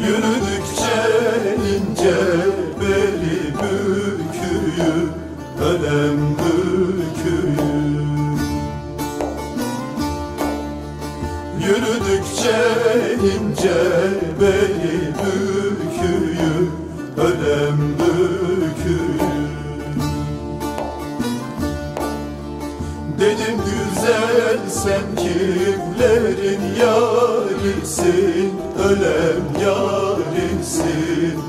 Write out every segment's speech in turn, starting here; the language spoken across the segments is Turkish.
Yürüdükçe ince beli büküyü Ölem büküyü. Yürüdükçe ince beli büküyü Ölem büküyü sen kimlerin yarisin Ölem yarisin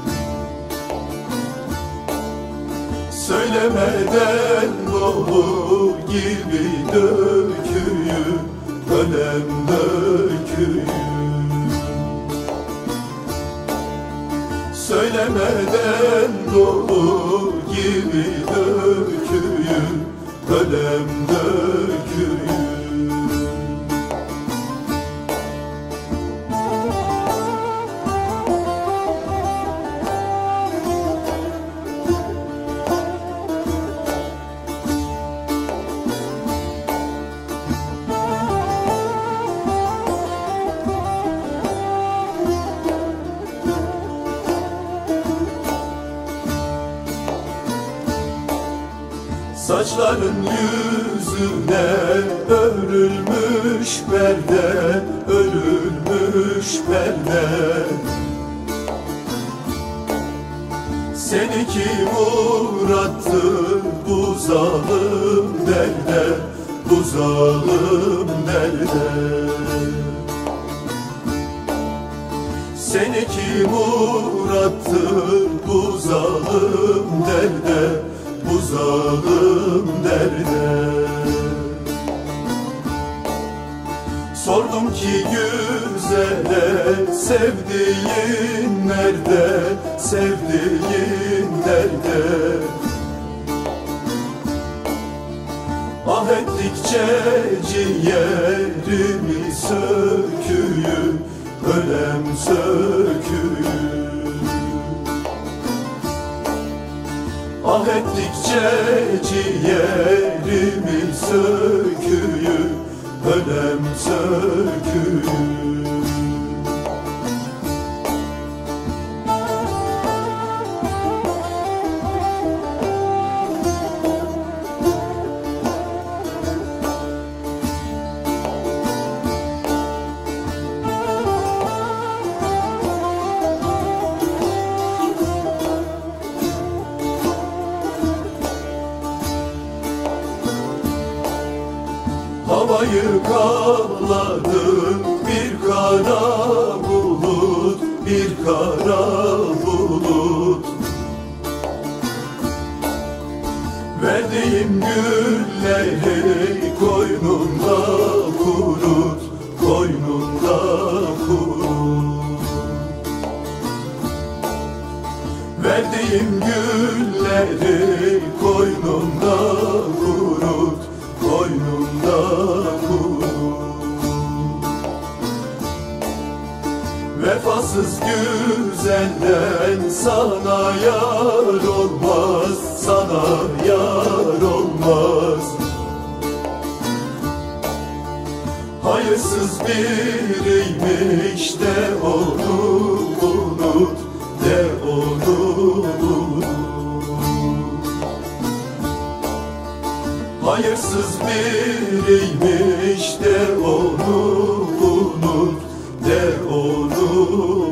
Söylemeden dolu gibi döküyü Ölem döküyü. Söylemeden dolu gibi döküyü Ölem döküyü Saçların yüzüne örülmüş perde, örülmüş perde. Seni kim uğrattı bu zalim derde, bu zalim derde? Seni kim uğrattı bu zalim derde, bu zalim derde. Sordum ki güzele sevdiğin nerede, sevdiğin nerede Ah ettikçe ciğerimi söküyü, ölem söküyü Ah ettikçe ciğerimi söküyü Ölem söküyü Havayı kapladı bir kara bulut, bir kara bulut. Verdiğim gülleri koynunda kurut, koynunda kurut. Verdiğim gülleri koynunda kurut, koynunda kurut Vefasız güzelden sana yar olmaz, sana yar olmaz. Hayırsız biriymiş de onu unut, de onu unut Hayırsız biriymiş de onu Ooh.